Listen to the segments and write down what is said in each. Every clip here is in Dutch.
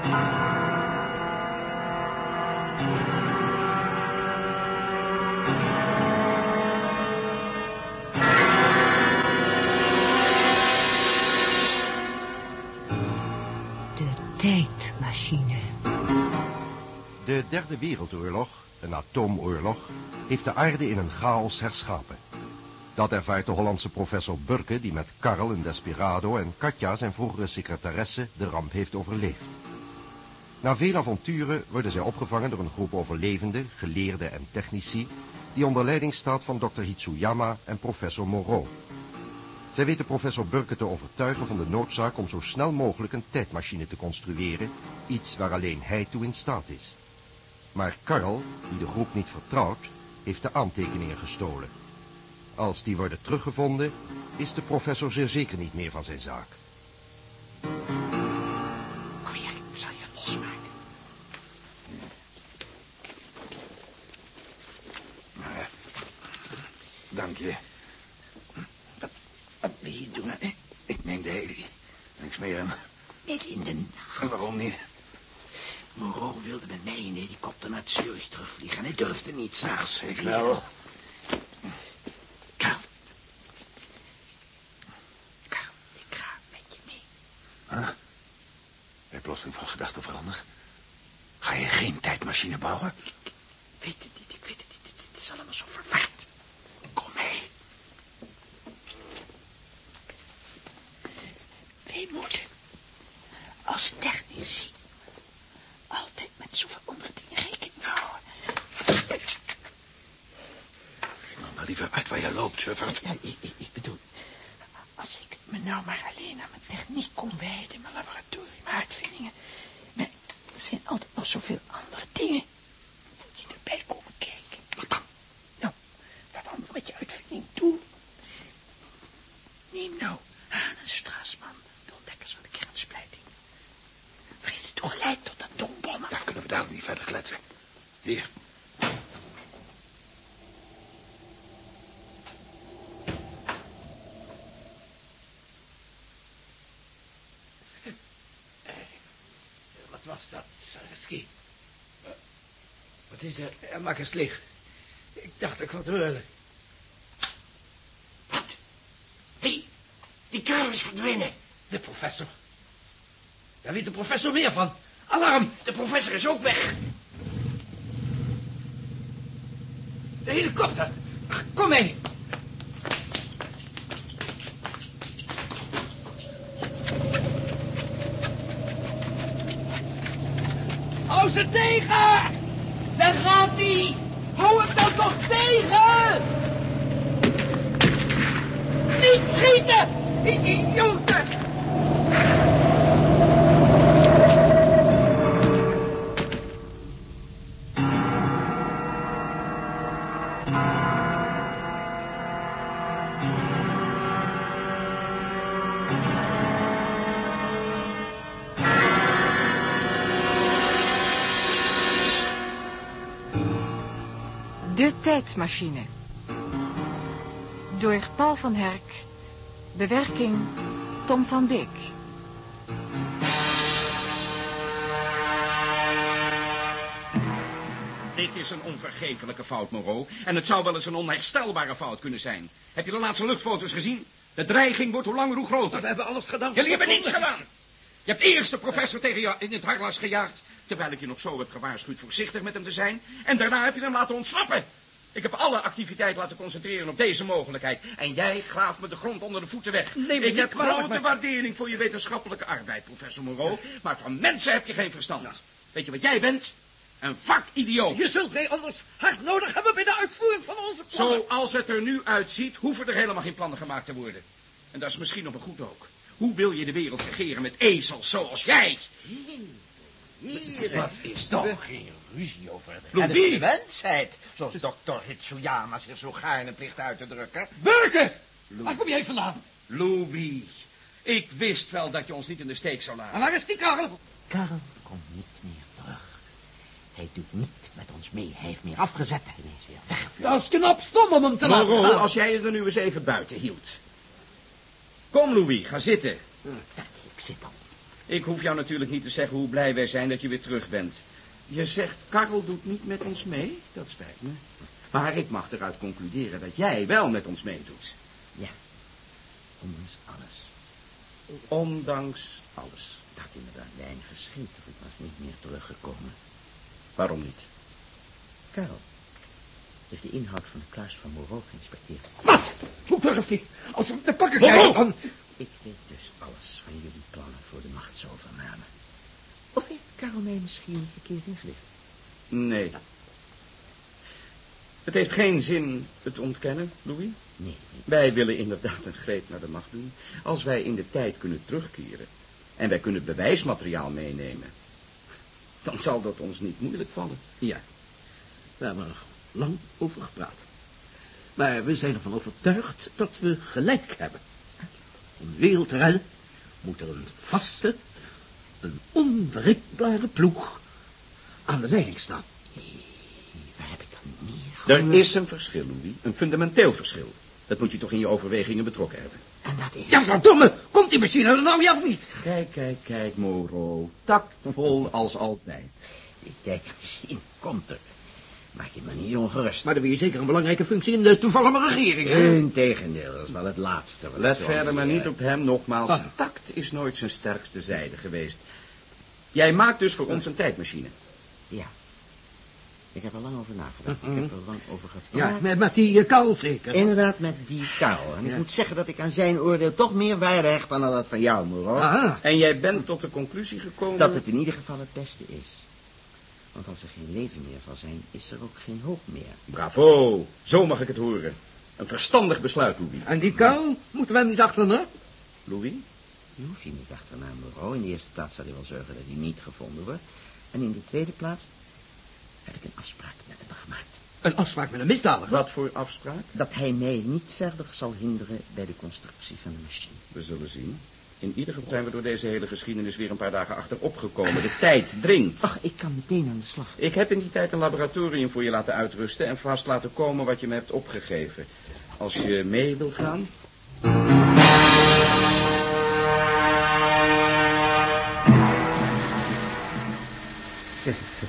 De tijdmachine. De derde wereldoorlog, een atoomoorlog, heeft de aarde in een chaos herschapen. Dat ervaart de Hollandse professor Burke, die met Karl een Desperado en Katja, zijn vroegere secretaresse, de ramp heeft overleefd. Na veel avonturen worden zij opgevangen door een groep overlevenden, geleerden en technici, die onder leiding staat van Dr. Hitsuyama en professor Moreau. Zij weten professor Burke te overtuigen van de noodzaak om zo snel mogelijk een tijdmachine te construeren, iets waar alleen hij toe in staat is. Maar Karl, die de groep niet vertrouwt, heeft de aantekeningen gestolen. Als die worden teruggevonden, is de professor zeer zeker niet meer van zijn zaak. Dank je. Wat, wat wil je doen? hè? Ik neem de heli. En ik smeer hem. Midden in de nacht. En waarom niet? Moreau wilde met mij in een helikopter naar Zurich terugvliegen. En hij durfde niet s'nachts. Ik wel. Karel. Karel, ik ga met je mee. Huh? Ben je plotseling van gedachten veranderd? Ga je geen tijdmachine bouwen? Ik weet het niet, ik weet het niet. Het is allemaal zo verward. Kom mee. Wij moeten als technici altijd met zoveel andere dingen rekening houden. Nou, maar liever uit waar je loopt, Suffert. Ja, ik, ik, bedoel, als ik me nou maar alleen aan mijn techniek kon wijden, mijn laboratorium, mijn uitvindingen. Maar er zijn altijd nog zoveel andere dingen die erbij komen kijken. Wat dan? Nou, wat anderen met je uitvinding doen. Neem nou Haan en Strassman, de ontdekkers van de kernsplijting. Waar is het toch geleid tot atoombommen? Dan kunnen we daar niet verder kletsen. Hier. Wat was dat, Sarski? Wat is er? Ja, maak eens licht. Ik dacht ik wat hoorde. Wat? Die, die kerel is verdwenen. De professor. Daar weet de professor meer van. Alarm! De professor is ook weg. De helikopter. Ach, kom mee. Hou ze tegen! Daar gaat hij. Hou het nou toch tegen. Niet schieten. Idioten. De tijdmachine. Door Paul van Herk. Bewerking Tom van Beek. Dit is een onvergeeflijke fout, Moreau. En het zou wel eens een onherstelbare fout kunnen zijn. Heb je de laatste luchtfoto's gezien? De dreiging wordt hoe langer hoe groter. We hebben alles gedaan. Jullie hebben niets gedaan. Je hebt eerst de professor tegen je in het harnas gejaagd... terwijl ik je nog zo heb gewaarschuwd voorzichtig met hem te zijn... en daarna heb je hem laten ontsnappen. Ik heb alle activiteit laten concentreren op deze mogelijkheid. En jij graaft me de grond onder de voeten weg. Neem me ik heb grote maar- waardering voor je wetenschappelijke arbeid, professor Moreau. Maar van mensen heb je geen verstand. Weet je wat jij bent? Een vakidioot. Je zult mij anders hard nodig hebben bij de uitvoering van onze plannen. Zoals het er nu uitziet, hoeven er helemaal geen plannen gemaakt te worden. En dat is misschien nog een goed ook. Hoe wil je de wereld regeren met ezels zoals jij? Hier. Wat is toch geen ruzie over de, Louis. en de mensheid. Zoals dokter Hitsuyama zich zo gaarne plicht uit te drukken. Burken! Waar kom jij vandaan? Louis, ik wist wel dat je ons niet in de steek zou En laten. waar is die Karel? Karel komt niet meer terug. Hij doet niet met ons mee. Hij heeft meer afgezet en is weer weggevlogen. Dat is knap stom om hem te laten gaan. als jij je er nu eens even buiten hield. Kom, Louis, ga zitten. Kijk, ik zit al. Ik hoef jou natuurlijk niet te zeggen hoe blij wij zijn dat je weer terug bent. Je zegt, Karel doet niet met ons mee? Dat spijt me. Maar ik mag eruit concluderen dat jij wel met ons meedoet. Ondanks alles. Ondanks alles. Dat inderdaad weinig geschikt of ik was niet meer teruggekomen. Waarom niet? Karel heeft de inhoud van de kluis van Moreau geïnspecteerd. Wat? Hoe durft hij? Als we hem te pakken krijgen, dan... Ik weet dus alles van jullie plannen voor de machtsovername. Of heeft Karel mij misschien verkeerd ingelicht? Nee. Het heeft geen zin het ontkennen, Louis. Nee, Wij willen inderdaad een greep naar de macht doen. Als wij in de tijd kunnen terugkeren en wij kunnen bewijsmateriaal meenemen, dan zal dat ons niet moeilijk vallen. Ja, we hebben er lang over gepraat. Maar we zijn ervan overtuigd dat we gelijk hebben. Om de wereld te redden moet er een vaste, een onwrikbare ploeg aan de leiding staan. waar heb ik dan meer Er is een verschil, Louis. Een fundamenteel verschil. Dat moet je toch in je overwegingen betrokken hebben. En dat is... Ja, verdomme, komt die machine er nou ja of niet? Kijk, kijk, kijk, Moro. Tactvol als altijd. Die tijdmachine komt er. Maak je me niet ongerust. Maar dan wil je zeker een belangrijke functie in de toevallige regering. hè? Integendeel, dat is wel het laatste. wat Let verder maar niet op hem, nogmaals. Ah. Tact is nooit zijn sterkste zijde geweest. Jij maakt dus voor ons een tijdmachine. Ja. Ik heb er lang over nagedacht. Ik heb er lang over Ja, gepraat. met, met die uh, Karl zeker. Inderdaad, met die Karel. En ik moet zeggen dat ik aan zijn oordeel toch meer waarde hecht dan aan dat van jou. Aha. En jij bent tot de conclusie gekomen... Dat het in ieder geval het beste is. Want als er geen leven meer zal zijn, is er ook geen hoop meer. Bravo, zo mag ik het horen. Een verstandig besluit, Louis. En die Karl moeten we hem niet achterna? Louis? Je hoeft je niet achterna, Moreau. In de eerste plaats zal hij wel zorgen dat hij niet gevonden wordt. En in de tweede plaats heb ik een afspraak met hem gemaakt. Een afspraak met een misdadiger. Wat voor afspraak? Dat hij mij niet verder zal hinderen bij de constructie van de machine. We zullen zien. In ieder geval zijn we door deze hele geschiedenis weer een paar dagen achterop gekomen. De tijd dringt. Ach, ik kan meteen aan de slag. Ik heb in die tijd een laboratorium voor je laten uitrusten en vast laten komen wat je me hebt opgegeven. Als je mee wil gaan.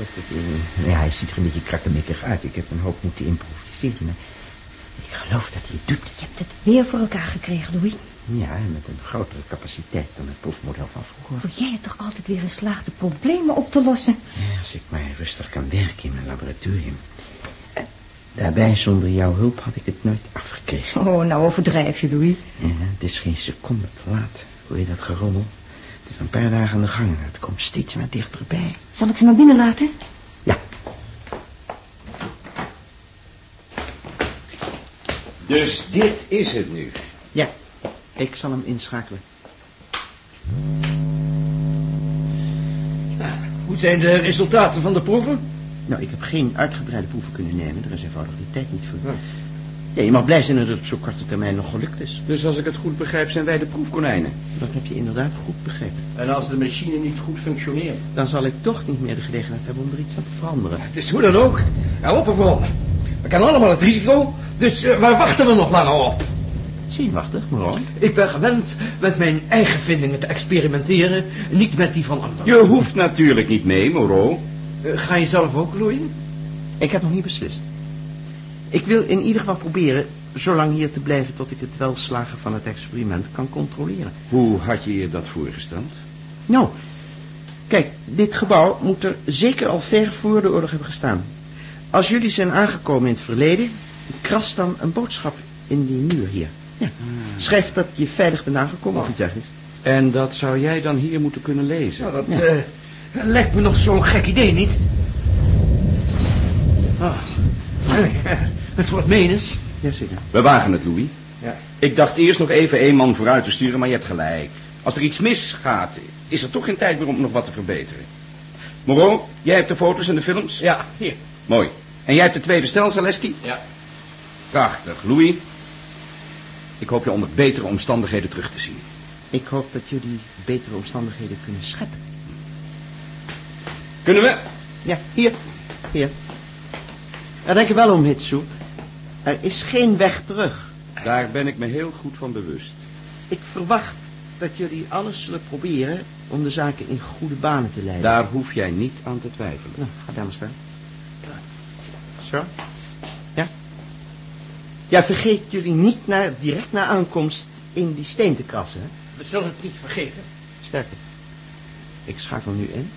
Ik geloof dat hij... Ja, hij ziet er een beetje krakkemikkig uit. Ik heb een hoop moeten improviseren. Maar ik geloof dat hij het doet. Je hebt het weer voor elkaar gekregen, Louis. Ja, en met een grotere capaciteit dan het proefmodel van vroeger. Oh, jij hebt toch altijd weer geslaagd de problemen op te lossen? Ja, als ik maar rustig kan werken in mijn laboratorium. Eh, Daarbij, zonder jouw hulp, had ik het nooit afgekregen. Oh, nou overdrijf je, Louis. Ja, het is geen seconde te laat. Hoor je dat gerommel? Het is een paar dagen aan de gang en het komt steeds maar dichterbij. Zal ik ze maar binnen laten? Ja, Dus dit is het nu. ja. Ik zal hem inschakelen. Hoe zijn de resultaten van de proeven? Nou, ik heb geen uitgebreide proeven kunnen nemen. Er is eenvoudig de tijd niet voor. Ja, je mag blij zijn dat het op zo'n korte termijn nog gelukt is. Dus als ik het goed begrijp, zijn wij de proefkonijnen. Dat heb je inderdaad goed begrepen. En als de machine niet goed functioneert? Dan zal ik toch niet meer de gelegenheid hebben om er iets aan te veranderen. Het is hoe dan ook. Help ervoor. We kennen allemaal het risico, dus eh, waar wachten we nog langer op? Zenuwachtig, Moreau. Ik ben gewend met mijn eigen vindingen te experimenteren, niet met die van anderen. Je hoeft natuurlijk niet mee, Moreau. Eh, ga je zelf ook, Louis? Ik heb nog niet beslist. Ik wil in ieder geval proberen zo lang hier te blijven tot ik het welslagen van het experiment kan controleren. Hoe had je je dat voorgesteld? Nou, kijk, dit gebouw moet er zeker al ver voor de oorlog hebben gestaan. Als jullie zijn aangekomen in het verleden, kras dan een boodschap in die muur hier. Ja. Schrijf dat je veilig bent aangekomen of iets dergelijks. En dat zou jij dan hier moeten kunnen lezen. Nou, dat eh, lijkt me nog zo'n gek idee, niet? Ah, het wordt menens. Jazeker. We wagen het, Louis. Ja. Ik dacht eerst nog even één man vooruit te sturen, maar je hebt gelijk. Als er iets misgaat, is er toch geen tijd meer om nog wat te verbeteren. Moreau, jij hebt de foto's en de films? Ja, hier. Mooi. En jij hebt de tweede stel, Zaleski? Ja. Prachtig. Louis, ik hoop je onder betere omstandigheden terug te zien. Ik hoop dat jullie betere omstandigheden kunnen scheppen. Kunnen we? Ja, hier. Hier. Ja, denk er wel om, Hitsu. Er is geen weg terug. Daar ben ik me heel goed van bewust. Ik verwacht dat jullie alles zullen proberen om de zaken in goede banen te leiden. Daar hoef jij niet aan te twijfelen. Nou, ga daar maar staan. Zo. Ja. Ja, vergeet jullie niet na, direct na aankomst in die steen te krassen. Hè? We zullen het niet vergeten. Sterker. Ik schakel nu in.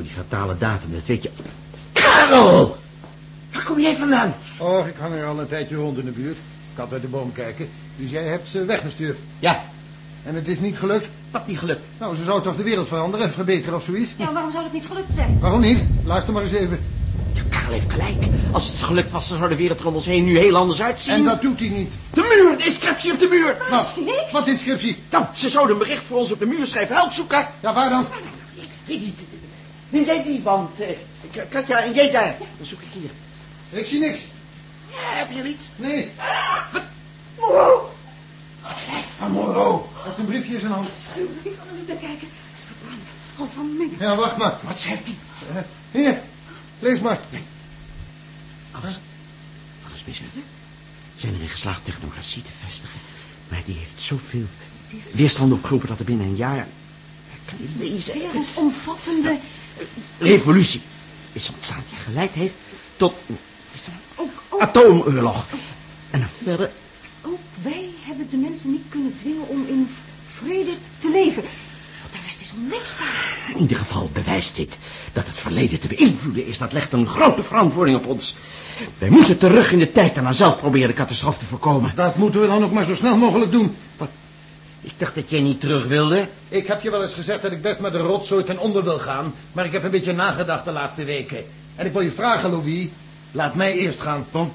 Voor die fatale datum, dat weet je. Karel! Waar kom jij vandaan? Och, ik hang er al een tijdje rond in de buurt. Ik had uit de boom kijken. Dus jij hebt ze weggestuurd. Ja, En het is niet gelukt? wat niet gelukt. Nou, ze zou toch de wereld veranderen, verbeteren of zoiets? Ja, waarom zou dat niet gelukt zijn? Waarom niet? Luister maar eens even. Ja, Karel heeft gelijk. Als het gelukt was, dan zou de wereld er om ons heen nu heel anders uitzien. En dat doet hij niet. De muur, de inscriptie op de muur. Wat? zie niks. Wat inscriptie? Nou, ze zouden een bericht voor ons op de muur schrijven. Help zoeken. Ja, waar dan? Ik weet niet. Neem jij die wand. eh, Katja, en jij daar. Dan zoek ik hier. Ik zie niks. Ja, heb je iets? Nee. Moreau. Het lijkt van Moreau. Hij heeft een briefje in zijn hand. Ik kan er niet naar kijken. Het is verbrand. Al van mij. Ja, wacht maar. Wat schrijft hij? Eh, Hier, lees maar. Alles. Alles mis, hè? Zijn erin geslaagd technocratie te vestigen. Maar die heeft zoveel weerstand opgeroepen dat er binnen een jaar... Ik kan niet lezen. Wereldomvattende... Revolutie is ontstaan die geleid heeft tot... Het is Ook, ook, atoomoorlog. En dan verder... ook wij hebben de mensen niet kunnen dwingen om in vrede te leven. Want de rest is ondenkbaar. In ieder geval bewijst dit dat het verleden te beïnvloeden is. Dat legt een grote verantwoording op ons. Wij moeten terug in de tijd en dan zelf proberen de catastrofe te voorkomen. Dat moeten we dan ook maar zo snel mogelijk doen. Ik dacht dat jij niet terug wilde. Ik heb je wel eens gezegd dat ik best met de rotzooi ten onder wil gaan. Maar ik heb een beetje nagedacht de laatste weken. En ik wil je vragen, Louis. Laat mij eerst gaan. Tom?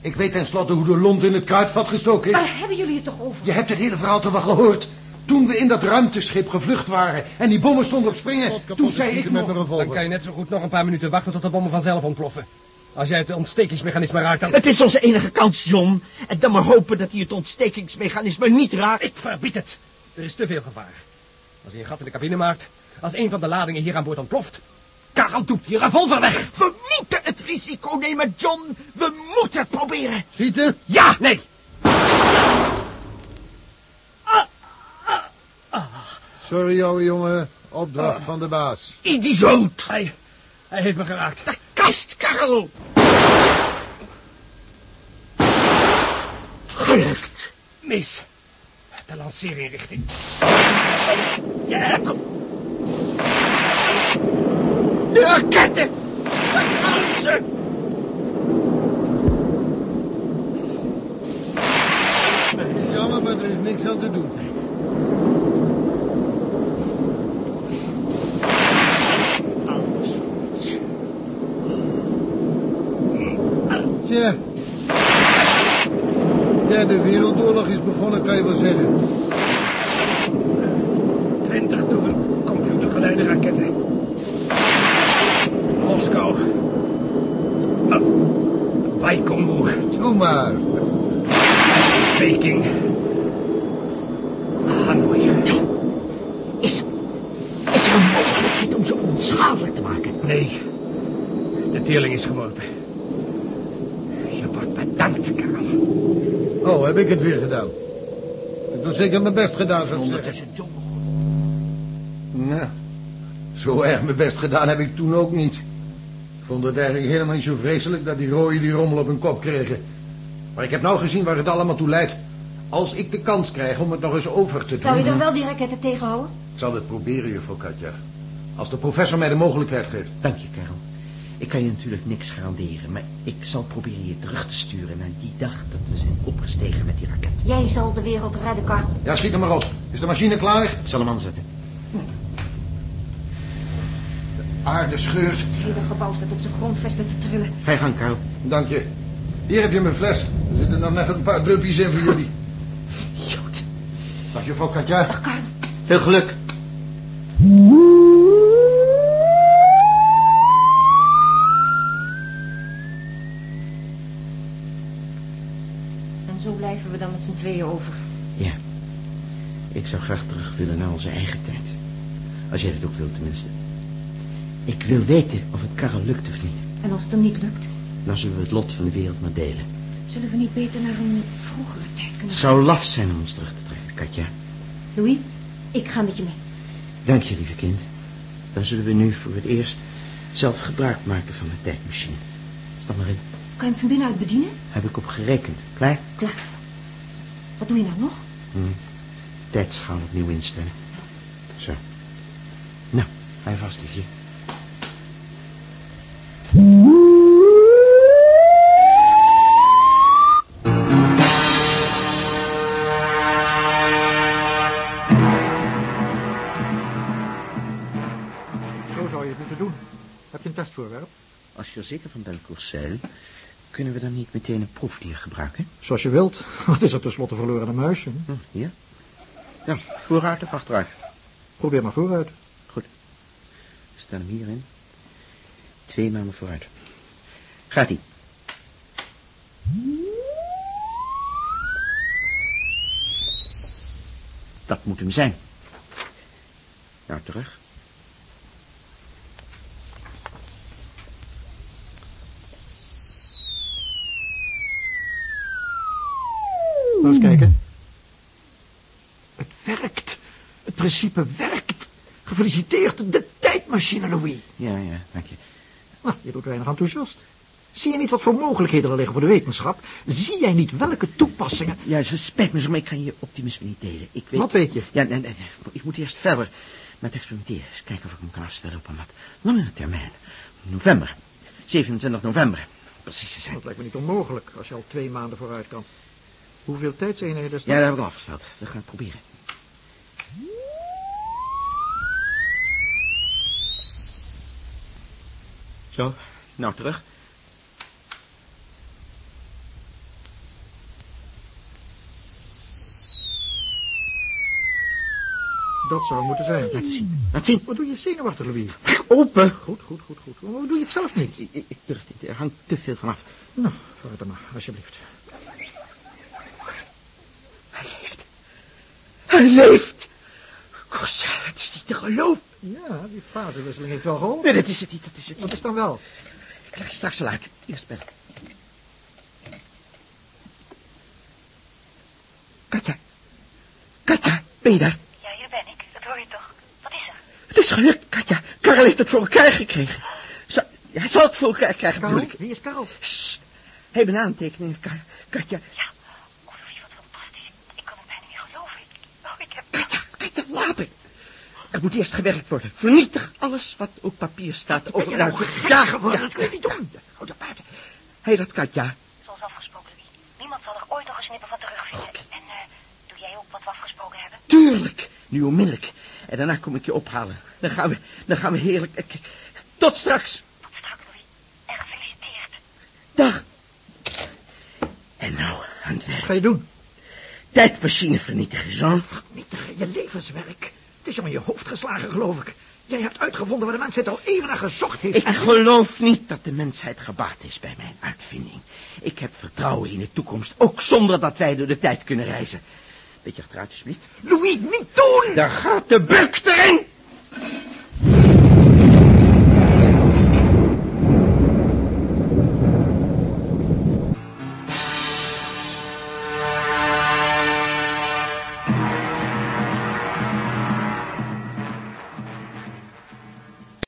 Ik weet tenslotte hoe de lont in het kruidvat gestoken is. Waar hebben jullie het toch over? Je hebt het hele verhaal toch wel gehoord? Toen we in dat ruimteschip gevlucht waren en die bommen stonden op springen, toen zei ik nog... Dan kan je net zo goed nog een paar minuten wachten tot de bommen vanzelf ontploffen. Als jij het ontstekingsmechanisme raakt, dan... Het is onze enige kans, John. En dan maar hopen dat hij het ontstekingsmechanisme niet raakt. Ik verbied het. Er is te veel gevaar. Als hij een gat in de cabine maakt, als een van de ladingen hier aan boord ontploft... Karel doet je revolver weg. We moeten het risico nemen, John. We moeten het proberen. Schieten? Ja, nee. Sorry, ouwe jongen. Opdracht van de baas. Idioot. Hij, hij heeft me geraakt. Kast, Karel. Gelukt. Mis. De lanceerinrichting. Ja. De raketten. Ze. Het is jammer, maar er is niks aan te doen. Tja. Derde Wereldoorlog is begonnen, kan je wel zeggen. Twintig door een computergeleide raketten. Moskou. Uh, Baikonur. Doe maar. Peking. Hanoi. Is, is er een mogelijkheid om ze onschadelijk te maken? Nee. De teerling is geworpen. Je wordt bedankt, Karel. Oh, heb ik het weer gedaan. Ik heb toch zeker mijn best gedaan, zeggen. Ondertussen John. Nou, zo erg mijn best gedaan heb ik toen ook niet. Ik vond het eigenlijk helemaal niet zo vreselijk dat die rooien die rommel op hun kop kregen. Maar ik heb nou gezien waar het allemaal toe leidt. Als ik de kans krijg om het nog eens over te doen... Zou je dan wel die raketten tegenhouden? Ik zal het proberen, juffrouw Katja. Als de professor mij de mogelijkheid geeft. Dank je, Karel. Ik kan je natuurlijk niks garanderen, maar ik zal proberen je terug te sturen naar die dag dat we zijn opgestegen met die raket. Jij zal de wereld redden, Karl. Ja, schiet er maar op. Is de machine klaar? Ik zal hem aanzetten. Aarde scheurt. Het hele gebouw staat op zijn grondvesten te trillen. Ga je gang, Karel. Dank je. Hier heb je mijn fles. Er zitten nog net een paar druppies in voor jullie. Idiot. Dag juffrouw Katja. Dag Karl. Veel geluk. En zo blijven we dan met z'n tweeën over. Ja. Ik zou graag terug willen naar onze eigen tijd. Als jij dat ook wilt tenminste. Ik wil weten of het Karel lukt of niet. En als het hem niet lukt? Dan zullen we het lot van de wereld maar delen. zullen we niet beter naar een vroegere tijd kunnen Het zou laf zijn om ons terug te trekken, Katja. Louis, ik ga met je mee. Dank je, lieve kind. Dan zullen we nu voor het eerst zelf gebruik maken van de tijdmachine. Stap maar in. Kan je hem van binnenuit bedienen? Heb ik op gerekend. Klaar? Klaar. Wat doe je nou nog? Hm. Tijdschaal opnieuw instellen. Zo. Nou, ga je vast, liefje. Er zeker van bent, Courcelle, kunnen we dan niet meteen een proefdier gebruiken? Zoals je wilt. Wat is er tenslotte verloren een muisje? Hm, hier. Ja, vooruit of achteruit? Probeer maar vooruit. Goed. Stel hem hierin. Twee maanden vooruit. Gaat-ie. Dat moet hem zijn. Nou, terug. Laat eens kijken. Het werkt. Het principe werkt. Gefeliciteerd, de tijdmachine, Louis. Ja, ja, dank je. Nou, je doet weinig enthousiast. Zie je niet wat voor mogelijkheden er liggen voor de wetenschap? Zie jij niet welke toepassingen... Ja, het spijt me zo, maar ik kan je optimisme niet delen. Ik weet... Wat weet je? Ja, nee, nee, nee, ik moet eerst verder met experimenteren. Eens kijken of ik hem kan afstellen op een wat langere termijn. November. 27 november. Precies te zijn. Dat lijkt me niet onmogelijk, als je al twee maanden vooruit kan. Hoeveel tijdseenheden dat? Ja, dat heb ik al afgesteld. We gaan het proberen. Zo, nou terug. Dat zou moeten zijn. Laat zien. Laat zien. Wat doe je zenuwachtig, Louis? Open. Goed, goed, goed, goed. Waarom doe je het zelf niet? Ik, ik, ik durf niet. Er hangt te veel vanaf. Nou, vooruit dan maar, alsjeblieft. Hij leeft. Hij leeft. Kossa, het is niet te geloven. Ja, die fasewisseling heeft wel geholpen. Nee, dat is het niet, dat is het Wat niet. is dan wel? Ik leg je straks al uit. Eerst bellen. Katja. Katja, ben je daar? Ja, hier ben ik. Dat hoor je toch? Wat is er? Het is gelukt, Katja. Karel heeft het voor elkaar gekregen. Zal, hij zal het voor elkaar krijgen, bedoel Karel? ik. Wie is Karel? Sst. Hij heeft een aantekening, Ka- Katja. Ja. Oh, Louis, wat fantastisch. Ik kan het bijna niet geloven. Ik, oh, ik heb... Katja, Katja, later. Er moet eerst gewerkt worden. Vernietig alles wat op papier staat over... Nou gek geworden? Dat kun je niet doen. Houd op buiten. Hé, dat Katja. Zoals afgesproken, Louis. Niemand zal er ooit nog een snipper van terugvinden. En eh, doe jij ook wat we afgesproken hebben? Tuurlijk. Nu onmiddellijk. En daarna kom ik je ophalen. Dan gaan we, dan gaan we heerlijk... eh, Tot straks. Tot straks, Louis. En gefeliciteerd. Dag. En nou, aan het Wat werk. ga je doen? Tijdmachine vernietigen, Jean. Vernietigen je levenswerk. Het is om in je hoofd geslagen, geloof ik. Jij hebt uitgevonden waar de mensheid al eeuwen naar gezocht heeft. Ik geloof niet dat de mensheid gebaat is bij mijn uitvinding. Ik heb vertrouwen in de toekomst, ook zonder dat wij door de tijd kunnen reizen. Beetje achteruit, alsjeblieft. Louis, niet doen! Daar gaat de buk erin!